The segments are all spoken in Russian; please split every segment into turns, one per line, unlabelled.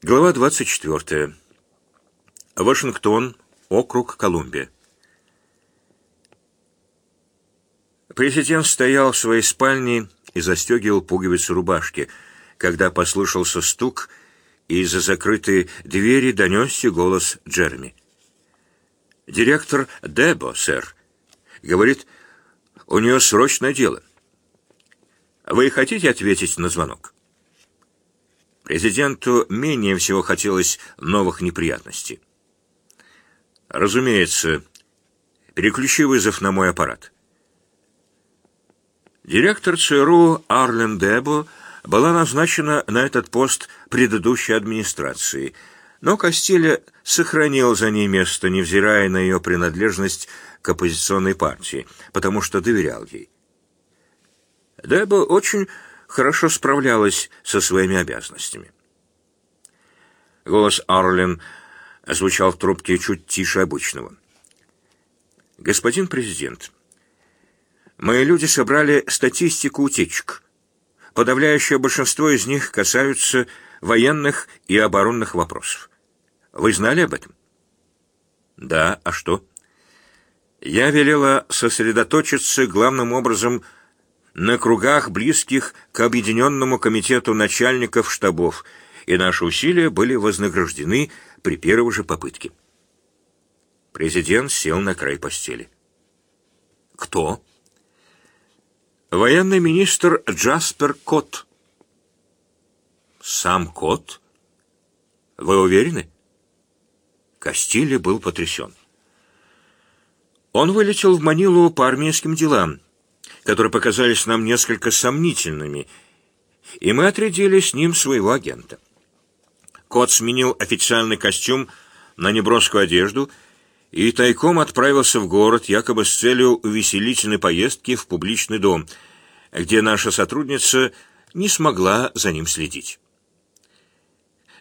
Глава 24. Вашингтон, округ Колумбия. Президент стоял в своей спальне и застегивал пуговицы рубашки, когда послышался стук, и из-за закрытой двери донесся голос Джереми. «Директор Дебо, сэр, говорит, у нее срочное дело. Вы хотите ответить на звонок?» Президенту менее всего хотелось новых неприятностей. «Разумеется. Переключи вызов на мой аппарат». Директор ЦРУ Арлен Дебо была назначена на этот пост предыдущей администрацией, но Кастиля сохранил за ней место, невзирая на ее принадлежность к оппозиционной партии, потому что доверял ей. Дебо очень хорошо справлялась со своими обязанностями. Голос Арлен звучал в трубке чуть тише обычного. «Господин президент, Мои люди собрали статистику утечек. Подавляющее большинство из них касаются военных и оборонных вопросов. Вы знали об этом? Да, а что? Я велела сосредоточиться главным образом на кругах, близких к Объединенному комитету начальников штабов, и наши усилия были вознаграждены при первой же попытке. Президент сел на край постели. «Кто?» Военный министр Джаспер Кот. Сам Кот? Вы уверены? Кастили был потрясен. Он вылетел в Манилу по армейским делам, которые показались нам несколько сомнительными, и мы отрядили с ним своего агента. Кот сменил официальный костюм на неброскую одежду и тайком отправился в город, якобы с целью увеселительной поездки в публичный дом, где наша сотрудница не смогла за ним следить.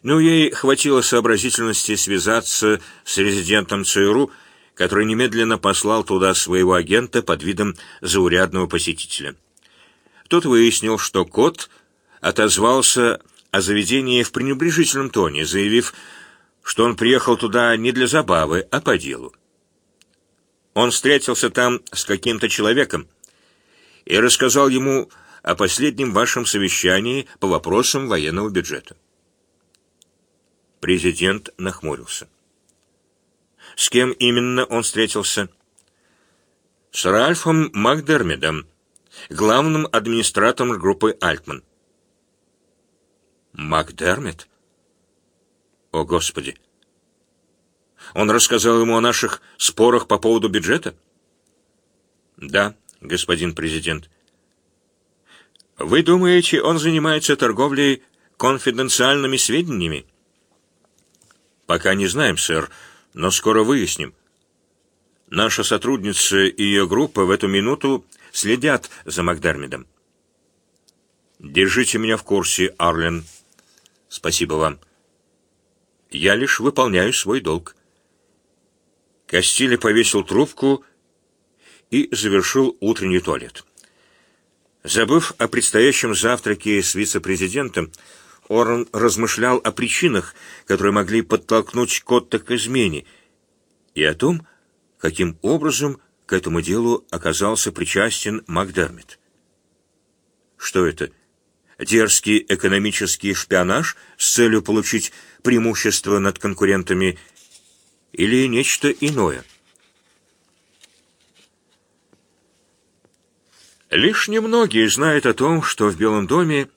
Но ей хватило сообразительности связаться с резидентом ЦРУ, который немедленно послал туда своего агента под видом заурядного посетителя. Тот выяснил, что кот отозвался о заведении в пренебрежительном тоне, заявив, что он приехал туда не для забавы, а по делу. Он встретился там с каким-то человеком и рассказал ему о последнем вашем совещании по вопросам военного бюджета. Президент нахмурился. С кем именно он встретился? С Ральфом Макдермидом, главным администратором группы «Альтман». Макдермид? О, Господи! Он рассказал ему о наших спорах по поводу бюджета? Да, господин президент. Вы думаете, он занимается торговлей конфиденциальными сведениями? Пока не знаем, сэр, но скоро выясним. Наша сотрудница и ее группа в эту минуту следят за Макдармидом. Держите меня в курсе, Арлен. Спасибо вам. Я лишь выполняю свой долг. Кастили повесил трубку и завершил утренний туалет. Забыв о предстоящем завтраке с вице-президентом, Орн размышлял о причинах, которые могли подтолкнуть Котта к измене, и о том, каким образом к этому делу оказался причастен Макдермит. Что это? Дерзкий экономический шпионаж с целью получить преимущество над конкурентами или нечто иное? Лишь немногие знают о том, что в Белом доме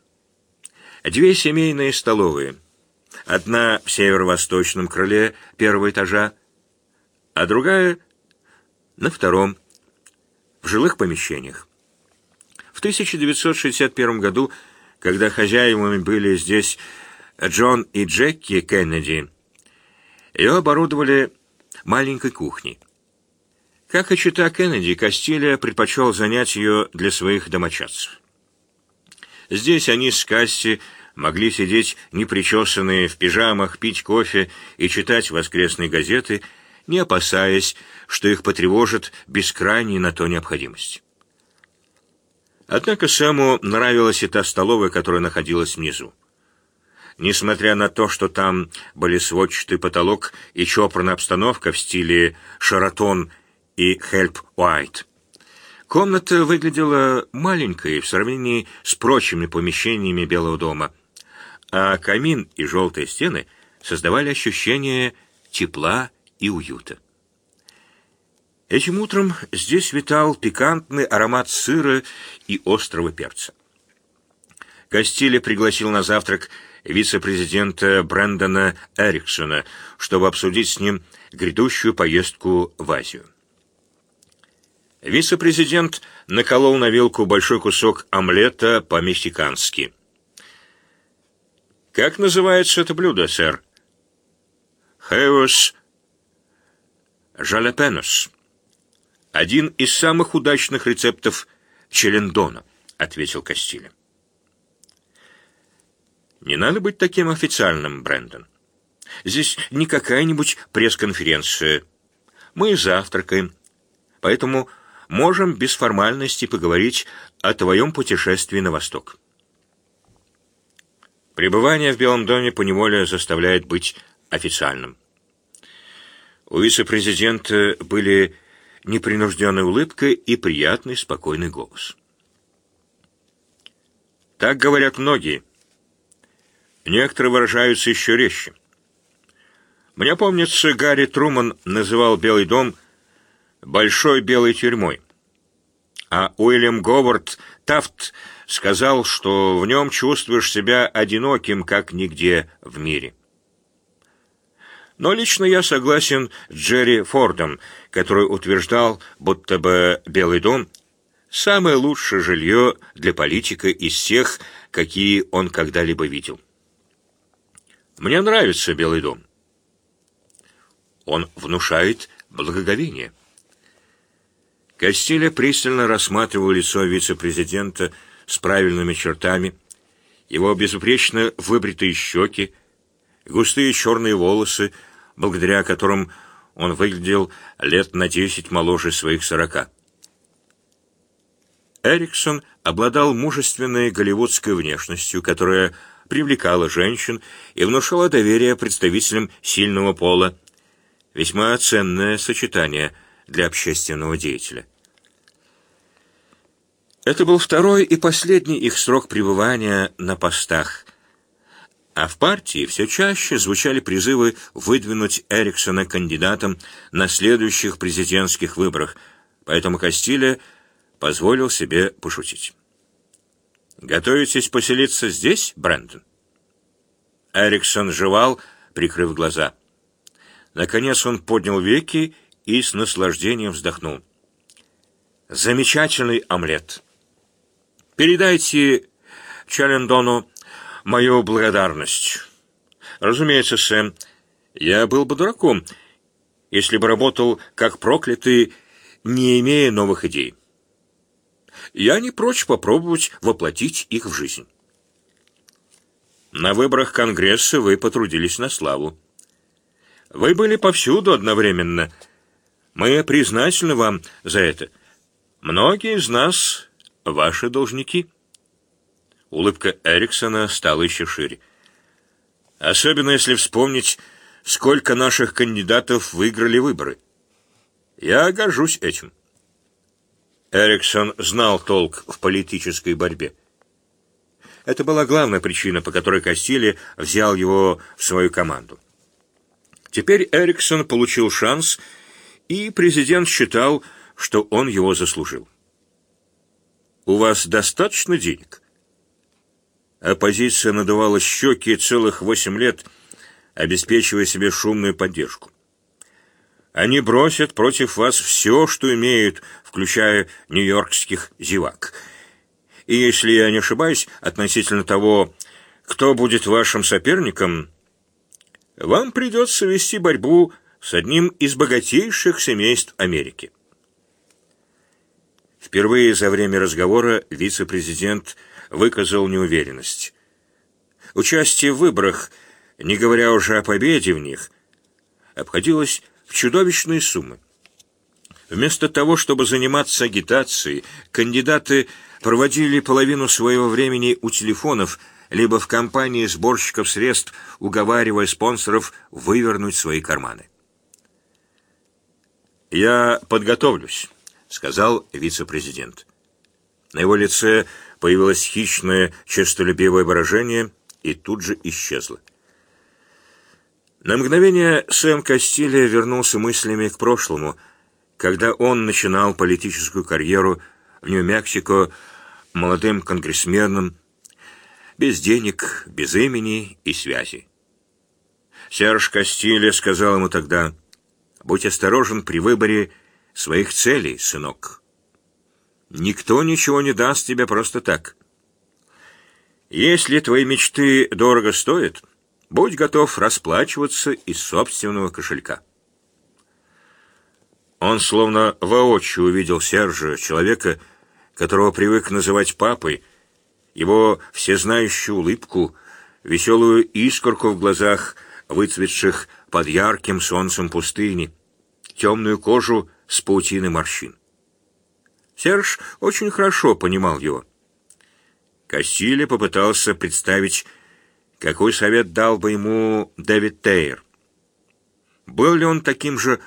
две семейные столовые. Одна в северо-восточном крыле первого этажа, а другая на втором, в жилых помещениях. В 1961 году, когда хозяевами были здесь Джон и Джеки Кеннеди, ее оборудовали маленькой кухней. Как и чита Кеннеди, Кастилия предпочел занять ее для своих домочадцев. Здесь они с Касси могли сидеть непричесанные в пижамах, пить кофе и читать воскресные газеты, не опасаясь, что их потревожит без крайней на то необходимости. Однако Сэму нравилась и та столовая, которая находилась внизу. Несмотря на то, что там были сводчатый потолок и чопорная обстановка в стиле «Шаратон» и «Хелп Уайт». Комната выглядела маленькой в сравнении с прочими помещениями Белого дома, а камин и желтые стены создавали ощущение тепла и уюта. Этим утром здесь витал пикантный аромат сыра и острого перца. Кастиле пригласил на завтрак вице-президента Брэндона Эриксона, чтобы обсудить с ним грядущую поездку в Азию. Вице-президент наколол на вилку большой кусок омлета по-мексикански. «Как называется это блюдо, сэр?» «Хеос жалапенос». «Один из самых удачных рецептов челендона», — ответил Кастиле. Не надо быть таким официальным, Брэндон. Здесь не какая-нибудь пресс-конференция. Мы завтракаем, поэтому можем без формальности поговорить о твоем путешествии на восток. Пребывание в Белом доме поневоле заставляет быть официальным. У вице-президента были непринужденная улыбка и приятный спокойный голос. Так говорят многие. Некоторые выражаются еще резче. Мне помнится, Гарри Труман называл Белый дом «большой белой тюрьмой», а Уильям Говард Тафт сказал, что в нем чувствуешь себя одиноким, как нигде в мире. Но лично я согласен с Джерри Фордом, который утверждал, будто бы Белый дом — самое лучшее жилье для политика из всех, какие он когда-либо видел. Мне нравится Белый дом. Он внушает благоговение. Кастиля пристально рассматривал лицо вице-президента с правильными чертами, его безупречно выбритые щеки, густые черные волосы, благодаря которым он выглядел лет на десять моложе своих сорока. Эриксон обладал мужественной голливудской внешностью, которая привлекала женщин и внушала доверие представителям сильного пола. Весьма ценное сочетание для общественного деятеля. Это был второй и последний их срок пребывания на постах. А в партии все чаще звучали призывы выдвинуть Эриксона кандидатом на следующих президентских выборах, поэтому Кастиле позволил себе пошутить. Готовитесь поселиться здесь, Брэндон? Эриксон жевал, прикрыв глаза. Наконец он поднял веки и с наслаждением вздохнул. Замечательный омлет. Передайте Челлендону мою благодарность. Разумеется, Сэм, я был бы дураком, если бы работал как проклятый, не имея новых идей я не прочь попробовать воплотить их в жизнь. На выборах Конгресса вы потрудились на славу. Вы были повсюду одновременно. Мы признательны вам за это. Многие из нас — ваши должники. Улыбка Эриксона стала еще шире. Особенно если вспомнить, сколько наших кандидатов выиграли выборы. Я горжусь этим. Эриксон знал толк в политической борьбе. Это была главная причина, по которой Кастили взял его в свою команду. Теперь Эриксон получил шанс, и президент считал, что он его заслужил. «У вас достаточно денег?» Оппозиция надувала щеки целых восемь лет, обеспечивая себе шумную поддержку. Они бросят против вас все, что имеют, включая нью-йоркских зевак. И если я не ошибаюсь относительно того, кто будет вашим соперником, вам придется вести борьбу с одним из богатейших семейств Америки. Впервые за время разговора вице-президент выказал неуверенность. Участие в выборах, не говоря уже о победе в них, обходилось в чудовищные суммы. Вместо того, чтобы заниматься агитацией, кандидаты проводили половину своего времени у телефонов, либо в компании сборщиков средств, уговаривая спонсоров вывернуть свои карманы. «Я подготовлюсь», — сказал вице-президент. На его лице появилось хищное, честолюбивое выражение и тут же исчезло. На мгновение Сэм Кастилья вернулся мыслями к прошлому, когда он начинал политическую карьеру в Нью-Мексико молодым конгрессменом, без денег, без имени и связи. Серж Кастилья сказал ему тогда, «Будь осторожен при выборе своих целей, сынок. Никто ничего не даст тебе просто так. Если твои мечты дорого стоят, Будь готов расплачиваться из собственного кошелька. Он словно воочию увидел Сержа, человека, которого привык называть папой, его всезнающую улыбку, веселую искорку в глазах, выцветших под ярким солнцем пустыни, темную кожу с паутиной морщин. Серж очень хорошо понимал его. Кассиле попытался представить какой совет дал бы ему Дэвид Тейр? Был ли он таким же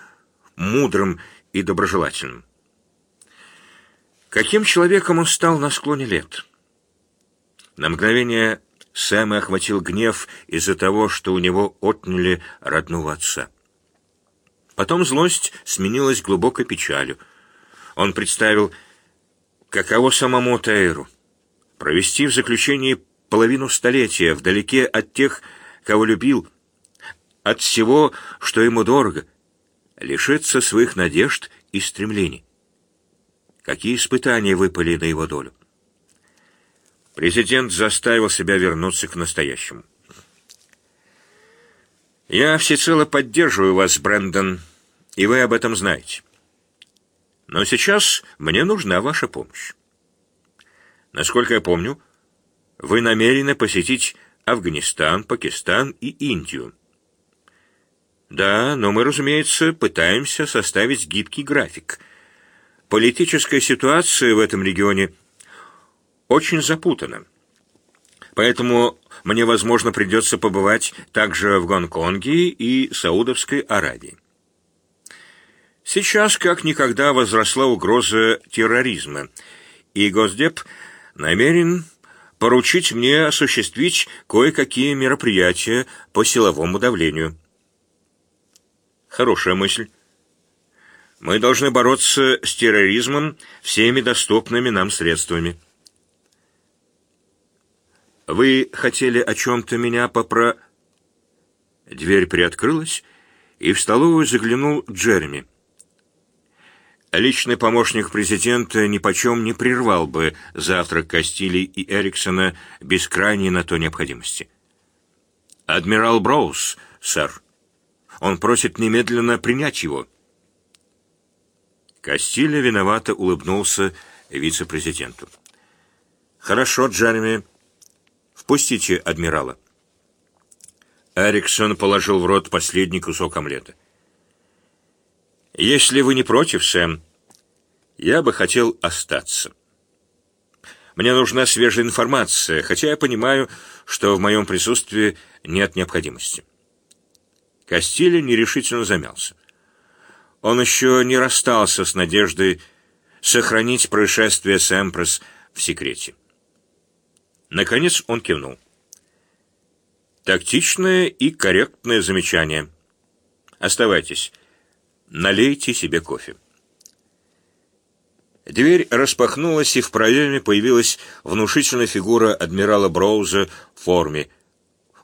мудрым и доброжелательным? Каким человеком он стал на склоне лет? На мгновение Сэма охватил гнев из-за того, что у него отняли родного отца. Потом злость сменилась глубокой печалью. Он представил, каково самому Тейру провести в заключении половину столетия вдалеке от тех, кого любил, от всего, что ему дорого, лишиться своих надежд и стремлений. Какие испытания выпали на его долю? Президент заставил себя вернуться к настоящему. «Я всецело поддерживаю вас, Брэндон, и вы об этом знаете. Но сейчас мне нужна ваша помощь. Насколько я помню, вы намерены посетить Афганистан, Пакистан и Индию. Да, но мы, разумеется, пытаемся составить гибкий график. Политическая ситуация в этом регионе очень запутана. Поэтому мне, возможно, придется побывать также в Гонконге и Саудовской Аравии. Сейчас как никогда возросла угроза терроризма, и Госдеп намерен поручить мне осуществить кое-какие мероприятия по силовому давлению. Хорошая мысль. Мы должны бороться с терроризмом всеми доступными нам средствами. Вы хотели о чем-то меня попро... Дверь приоткрылась, и в столовую заглянул Джереми. Личный помощник президента нипочем не прервал бы завтрак Кастили и Эриксона без крайней на то необходимости. «Адмирал Броуз, сэр. Он просит немедленно принять его». Кастилья виновато улыбнулся вице-президенту. «Хорошо, Джереми. Впустите адмирала». Эриксон положил в рот последний кусок омлета. Если вы не против, Сэм, я бы хотел остаться. Мне нужна свежая информация, хотя я понимаю, что в моем присутствии нет необходимости. Кастилья нерешительно замялся. Он еще не расстался с надеждой сохранить происшествие с в секрете. Наконец он кивнул. Тактичное и корректное замечание. Оставайтесь. Налейте себе кофе. Дверь распахнулась, и в проеме появилась внушительная фигура адмирала Броуза в форме.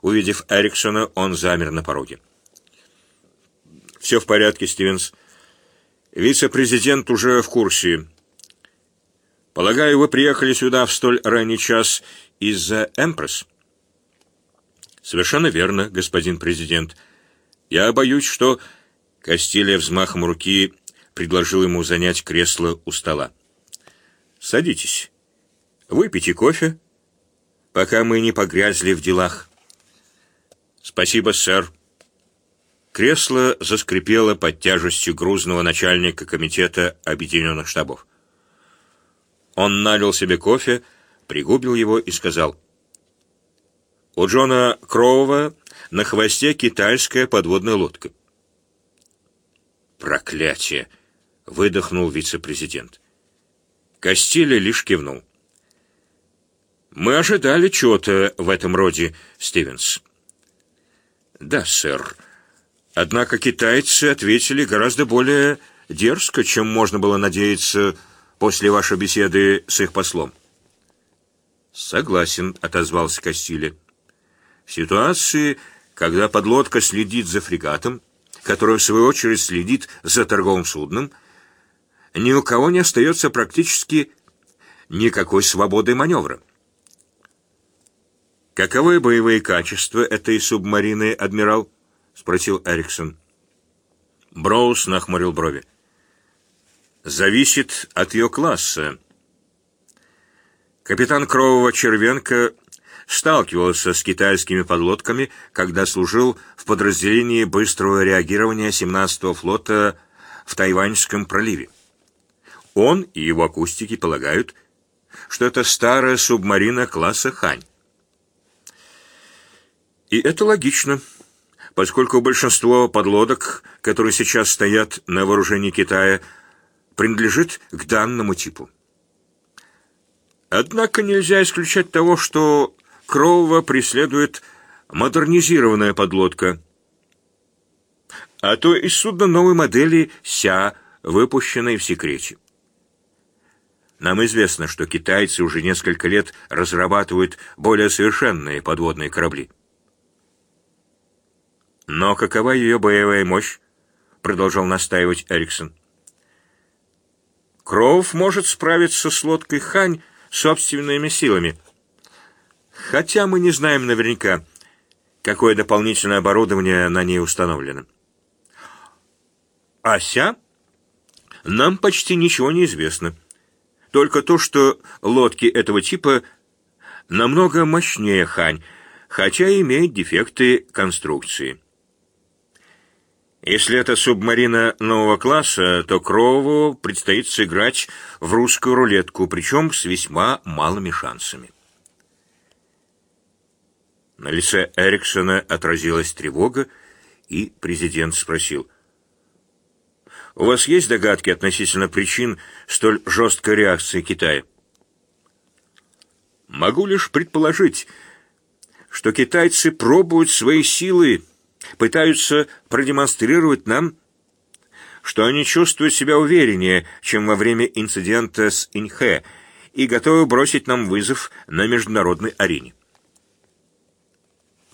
Увидев Эриксона, он замер на пороге. «Все в порядке, Стивенс. Вице-президент уже в курсе. Полагаю, вы приехали сюда в столь ранний час из-за Эмпресс?» «Совершенно верно, господин президент. Я боюсь, что Кастилья взмахом руки предложил ему занять кресло у стола. «Садитесь. Выпейте кофе, пока мы не погрязли в делах». «Спасибо, сэр». Кресло заскрипело под тяжестью грузного начальника комитета Объединенных Штабов. Он налил себе кофе, пригубил его и сказал, У Джона Кроува на хвосте китайская подводная лодка. «Проклятие!» — выдохнул вице-президент. Костиля лишь кивнул. «Мы ожидали чего-то в этом роде, Стивенс». «Да, сэр. Однако китайцы ответили гораздо более дерзко, чем можно было надеяться после вашей беседы с их послом». «Согласен», — отозвался Костиля. «В ситуации, когда подлодка следит за фрегатом, который, в свою очередь, следит за торговым судном, ни у кого не остается практически никакой свободы маневра. «Каковы боевые качества этой субмарины, адмирал?» — спросил Эриксон. Броуз нахмурил брови. «Зависит от ее класса. Капитан Крового Червенко сталкивался с китайскими подлодками, когда служил в подразделении быстрого реагирования 17-го флота в Тайваньском проливе. Он и его акустики полагают, что это старая субмарина класса «Хань». И это логично, поскольку большинство подлодок, которые сейчас стоят на вооружении Китая, принадлежит к данному типу. Однако нельзя исключать того, что Кроува преследует модернизированная подлодка, а то и судно новой модели «Ся», выпущенное в секрете. Нам известно, что китайцы уже несколько лет разрабатывают более совершенные подводные корабли. Но какова ее боевая мощь? Продолжал настаивать Эриксон. Кроув может справиться с лодкой Хань собственными силами. Хотя мы не знаем наверняка, какое дополнительное оборудование на ней установлено. Ася? Нам почти ничего не известно. Только то, что лодки этого типа намного мощнее Хань, хотя имеют дефекты конструкции. Если это субмарина нового класса, то Крову предстоит сыграть в русскую рулетку, причем с весьма малыми шансами. На лице Эриксона отразилась тревога, и президент спросил. «У вас есть догадки относительно причин столь жесткой реакции Китая?» «Могу лишь предположить, что китайцы пробуют свои силы пытаются продемонстрировать нам, что они чувствуют себя увереннее, чем во время инцидента с Инхэ, и готовы бросить нам вызов на международной арене.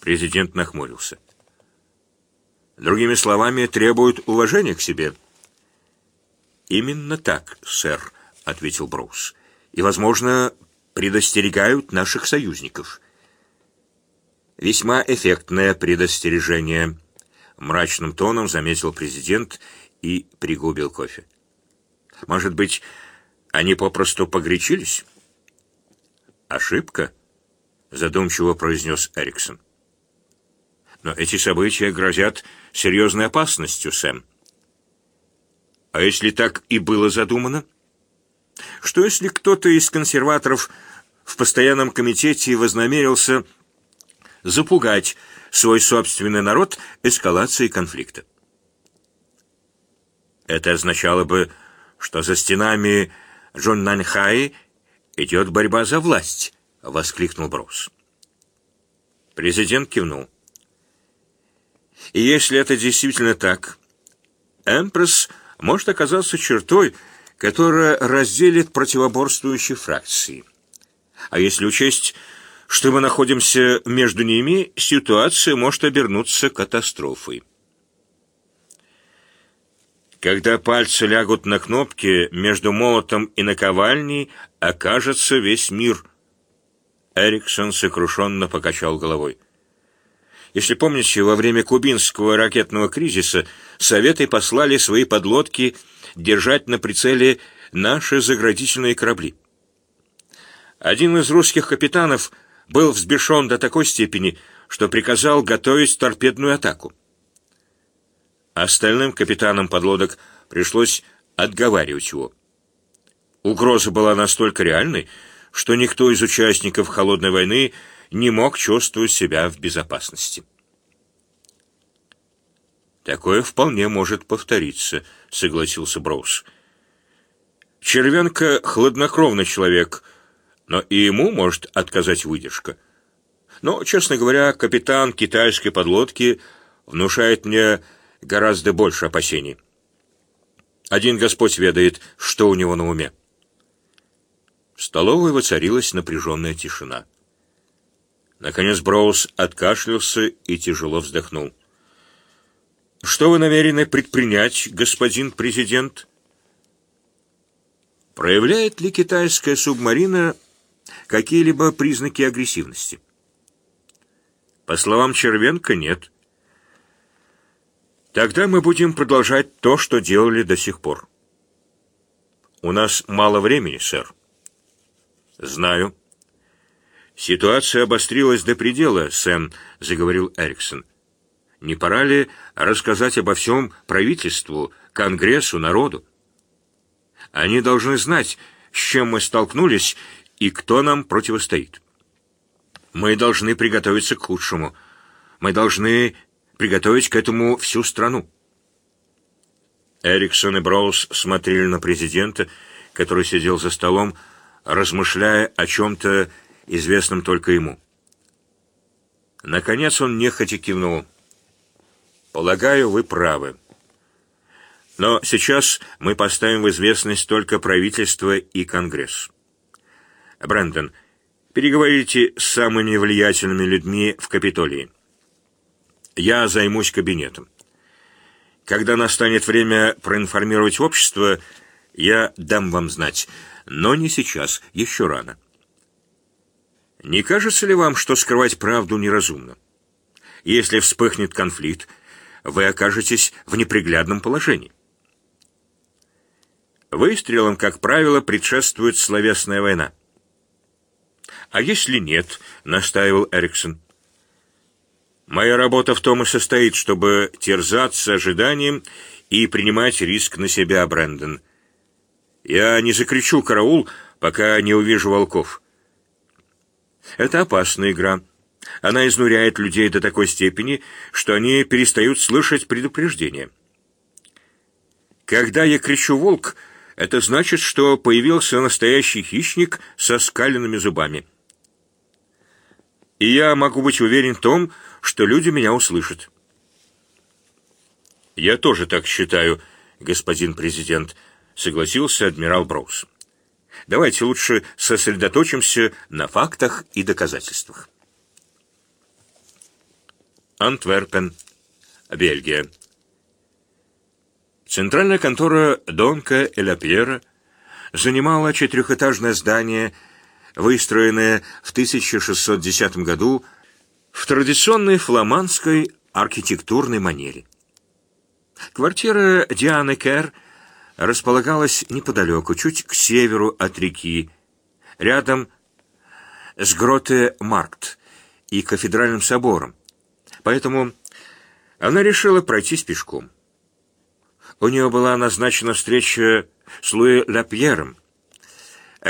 Президент нахмурился. Другими словами, требуют уважения к себе. Именно так, сэр, ответил Броуз. И, возможно, предостерегают наших союзников. Весьма эффектное предостережение, мрачным тоном заметил президент и пригубил кофе. Может быть, они попросту погречились? Ошибка, задумчиво произнес Эриксон. Но эти события грозят серьезной опасностью, Сэм. А если так и было задумано? Что если кто-то из консерваторов в постоянном комитете вознамерился запугать свой собственный народ эскалацией конфликта. Это означало бы, что за стенами Джоннанхай идет борьба за власть, воскликнул Броуз. Президент кивнул. И если это действительно так, Эмпресс может оказаться чертой, которая разделит противоборствующие фракции. А если учесть, что мы находимся между ними, ситуация может обернуться катастрофой. Когда пальцы лягут на кнопки, между молотом и наковальней окажется весь мир. Эриксон сокрушенно покачал головой. Если помните, во время кубинского ракетного кризиса Советы послали свои подлодки держать на прицеле наши заградительные корабли. Один из русских капитанов – был взбешен до такой степени, что приказал готовить торпедную атаку. Остальным капитанам подлодок пришлось отговаривать его. Угроза была настолько реальной, что никто из участников холодной войны не мог чувствовать себя в безопасности. «Такое вполне может повториться», — согласился Броуз. «Червенко — хладнокровный человек, но и ему может отказать выдержка. Но, честно говоря, капитан китайской подлодки внушает мне гораздо больше опасений. Один Господь ведает, что у него на уме». В столовой воцарилась напряженная тишина. Наконец Броуз откашлялся и тяжело вздохнул. Что вы намерены предпринять, господин президент? Проявляет ли китайская субмарина какие-либо признаки агрессивности? По словам Червенко, нет. Тогда мы будем продолжать то, что делали до сих пор. У нас мало времени, сэр. Знаю. Ситуация обострилась до предела, Сэм, заговорил Эриксон. Не пора ли рассказать обо всем правительству, Конгрессу, народу? Они должны знать, с чем мы столкнулись и кто нам противостоит. Мы должны приготовиться к худшему. Мы должны приготовить к этому всю страну. Эриксон и Броуз смотрели на президента, который сидел за столом, размышляя о чем-то известном только ему. Наконец он нехотя кивнул. Полагаю, вы правы. Но сейчас мы поставим в известность только правительство и Конгресс. Брэндон, переговорите с самыми влиятельными людьми в Капитолии. Я займусь кабинетом. Когда настанет время проинформировать общество, я дам вам знать, но не сейчас, еще рано. Не кажется ли вам, что скрывать правду неразумно? Если вспыхнет конфликт, вы окажетесь в неприглядном положении. Выстрелам, как правило, предшествует словесная война. А если нет, настаивал Эриксон. Моя работа в том и состоит, чтобы терзаться ожиданием и принимать риск на себя, Брэндон. Я не закричу караул, пока не увижу волков. Это опасная игра. Она изнуряет людей до такой степени, что они перестают слышать предупреждения. Когда я кричу «волк», это значит, что появился настоящий хищник со скаленными зубами. И я могу быть уверен в том, что люди меня услышат. Я тоже так считаю, господин президент, согласился адмирал Броуз. Давайте лучше сосредоточимся на фактах и доказательствах. Антверпен, Бельгия. Центральная контора Донка и Ля занимала четырехэтажное здание, выстроенное в 1610 году в традиционной фламандской архитектурной манере. Квартира Дианы Кер располагалась неподалеку, чуть к северу от реки, рядом с Гроте-Маркт и кафедральным собором, Поэтому она решила пройтись пешком. У нее была назначена встреча с Луи Лапьером,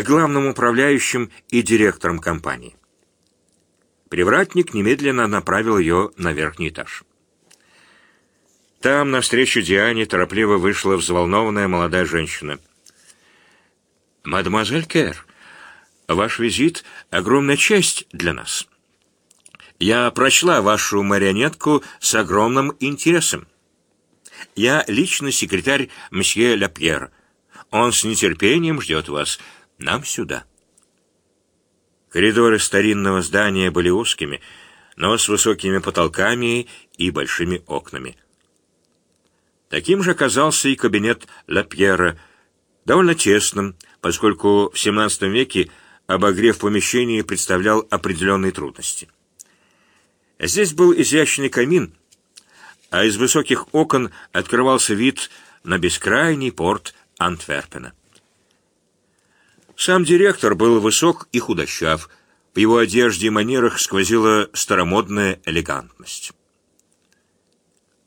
главным управляющим и директором компании. Привратник немедленно направил ее на верхний этаж. Там, навстречу Диане, торопливо вышла взволнованная молодая женщина. «Мадемуазель Кэр, ваш визит — огромная честь для нас». Я прочла вашу марионетку с огромным интересом. Я личный секретарь мсье Лапьер. Он с нетерпением ждет вас. Нам сюда. Коридоры старинного здания были узкими, но с высокими потолками и большими окнами. Таким же оказался и кабинет Лапьера, довольно тесным, поскольку в XVII веке обогрев помещения представлял определенные трудности. Здесь был изящный камин, а из высоких окон открывался вид на бескрайний порт Антверпена. Сам директор был высок и худощав. В его одежде и манерах сквозила старомодная элегантность.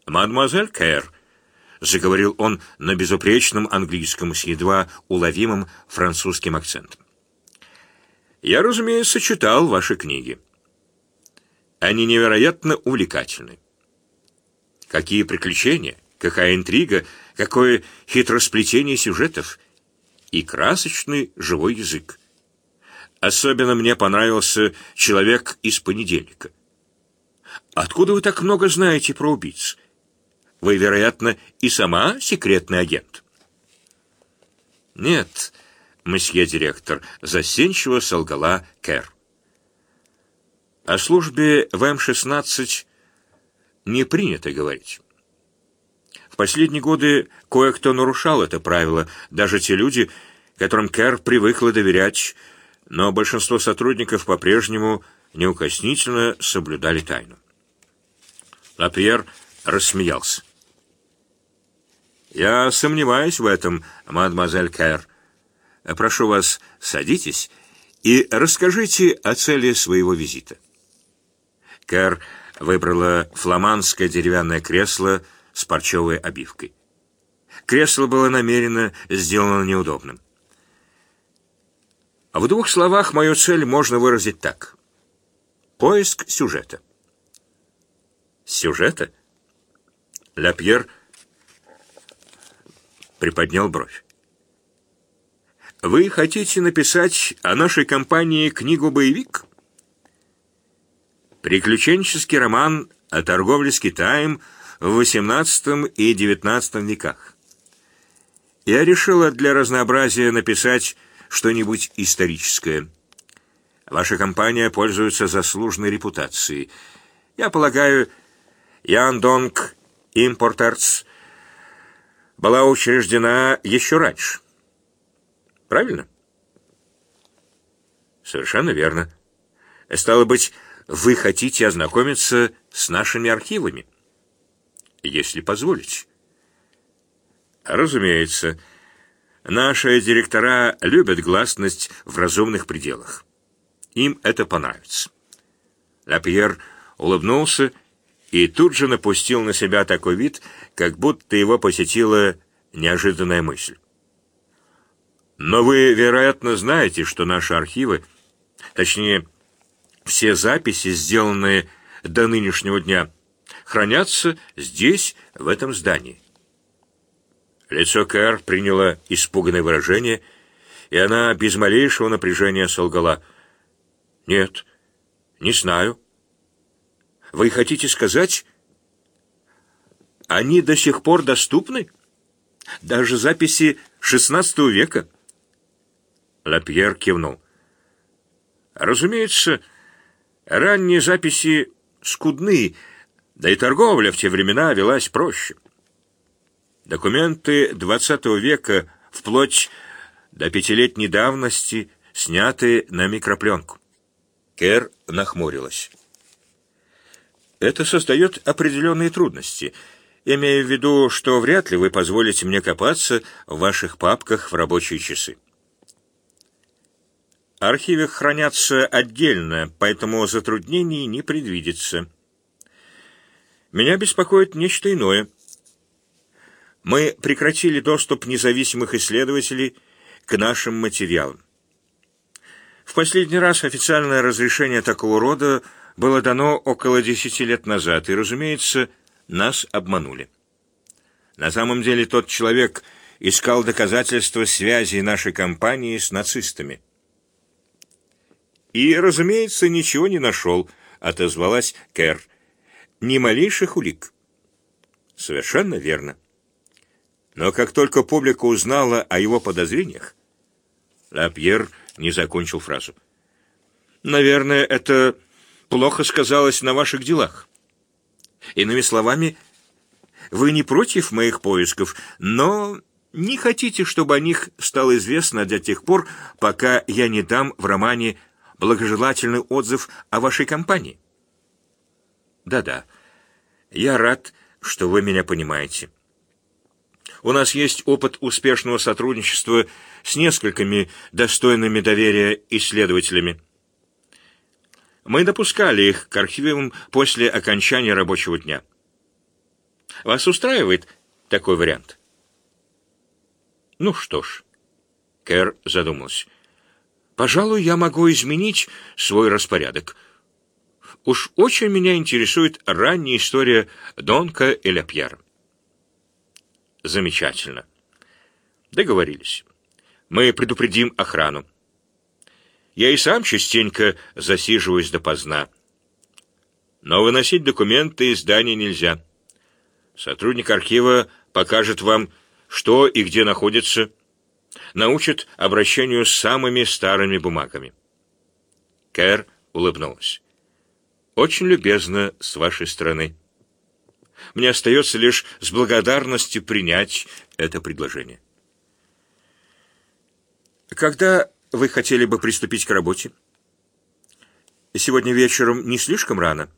«Мадемуазель Кэр», — заговорил он на безупречном английском с едва уловимым французским акцентом. «Я, разумеется, читал ваши книги. Они невероятно увлекательны. Какие приключения, какая интрига, какое хитросплетение сюжетов и красочный живой язык. Особенно мне понравился «Человек из понедельника». Откуда вы так много знаете про убийц? Вы, вероятно, и сама секретный агент. Нет, месье директор, застенчиво солгала Кэр. О службе в М-16 не принято говорить. Последние годы кое-кто нарушал это правило, даже те люди, которым Кэр привыкла доверять, но большинство сотрудников по-прежнему неукоснительно соблюдали тайну. Лапьер рассмеялся. «Я сомневаюсь в этом, мадемуазель Кэр. Прошу вас, садитесь и расскажите о цели своего визита». Кэр выбрала фламандское деревянное кресло с парчевой обивкой. Кресло было намеренно сделано неудобным. В двух словах мою цель можно выразить так. Поиск сюжета. Сюжета? Лапьер приподнял бровь. Вы хотите написать о нашей компании книгу-боевик? Приключенческий роман о торговле с Китаем в XVIII и XIX веках. Я решила для разнообразия написать что-нибудь историческое. Ваша компания пользуется заслуженной репутацией. Я полагаю, Яндонг Импортерс была учреждена еще раньше. Правильно? Совершенно верно. Стало быть, вы хотите ознакомиться с нашими архивами? Если позволите. Разумеется. Наши директора любят гласность в разумных пределах. Им это понравится. Лапьер улыбнулся и тут же напустил на себя такой вид, как будто его посетила неожиданная мысль. Но вы, вероятно, знаете, что наши архивы, точнее, все записи, сделанные до нынешнего дня, хранятся здесь, в этом здании. Лицо Кэр приняло испуганное выражение, и она без малейшего напряжения солгала. «Нет, не знаю». Вы хотите сказать, они до сих пор доступны? Даже записи XVI века? Лапьер кивнул. Разумеется, ранние записи скудны, да и торговля в те времена велась проще. Документы XX века, вплоть до пятилетней давности, сняты на микропленку. Кэр нахмурилась. Это создает определенные трудности, имея в виду, что вряд ли вы позволите мне копаться в ваших папках в рабочие часы. Архивы хранятся отдельно, поэтому затруднений не предвидится. Меня беспокоит нечто иное. Мы прекратили доступ независимых исследователей к нашим материалам. В последний раз официальное разрешение такого рода было дано около десяти лет назад, и, разумеется, нас обманули. На самом деле тот человек искал доказательства связи нашей компании с нацистами. «И, разумеется, ничего не нашел», — отозвалась Кэр. «Ни малейших улик». «Совершенно верно». Но как только публика узнала о его подозрениях, Лапьер не закончил фразу. «Наверное, это плохо сказалось на ваших делах. Иными словами, вы не против моих поисков, но не хотите, чтобы о них стало известно до тех пор, пока я не дам в романе благожелательный отзыв о вашей компании. Да-да, я рад, что вы меня понимаете. У нас есть опыт успешного сотрудничества с несколькими достойными доверия исследователями. Мы допускали их к архивам после окончания рабочего дня. Вас устраивает такой вариант? Ну что ж, Кэр задумался. Пожалуй, я могу изменить свой распорядок. Уж очень меня интересует ранняя история Донка и Ляпьера. Замечательно. Договорились. Мы предупредим охрану. Я и сам частенько засиживаюсь допоздна. Но выносить документы из здания нельзя. Сотрудник архива покажет вам, что и где находится, научит обращению с самыми старыми бумагами. Кэр улыбнулась. Очень любезно с вашей стороны. Мне остается лишь с благодарностью принять это предложение. Когда вы хотели бы приступить к работе? Сегодня вечером не слишком рано?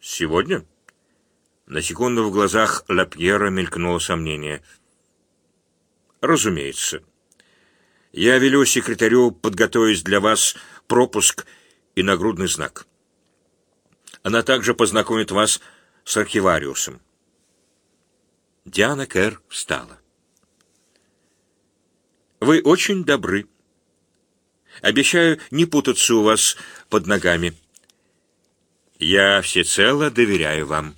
Сегодня? На секунду в глазах Лапьера мелькнуло сомнение. Разумеется. Я велю секретарю подготовить для вас пропуск и нагрудный знак. Она также познакомит вас с архивариусом. Диана Кэр встала. Вы очень добры. Обещаю не путаться у вас под ногами. Я всецело доверяю вам.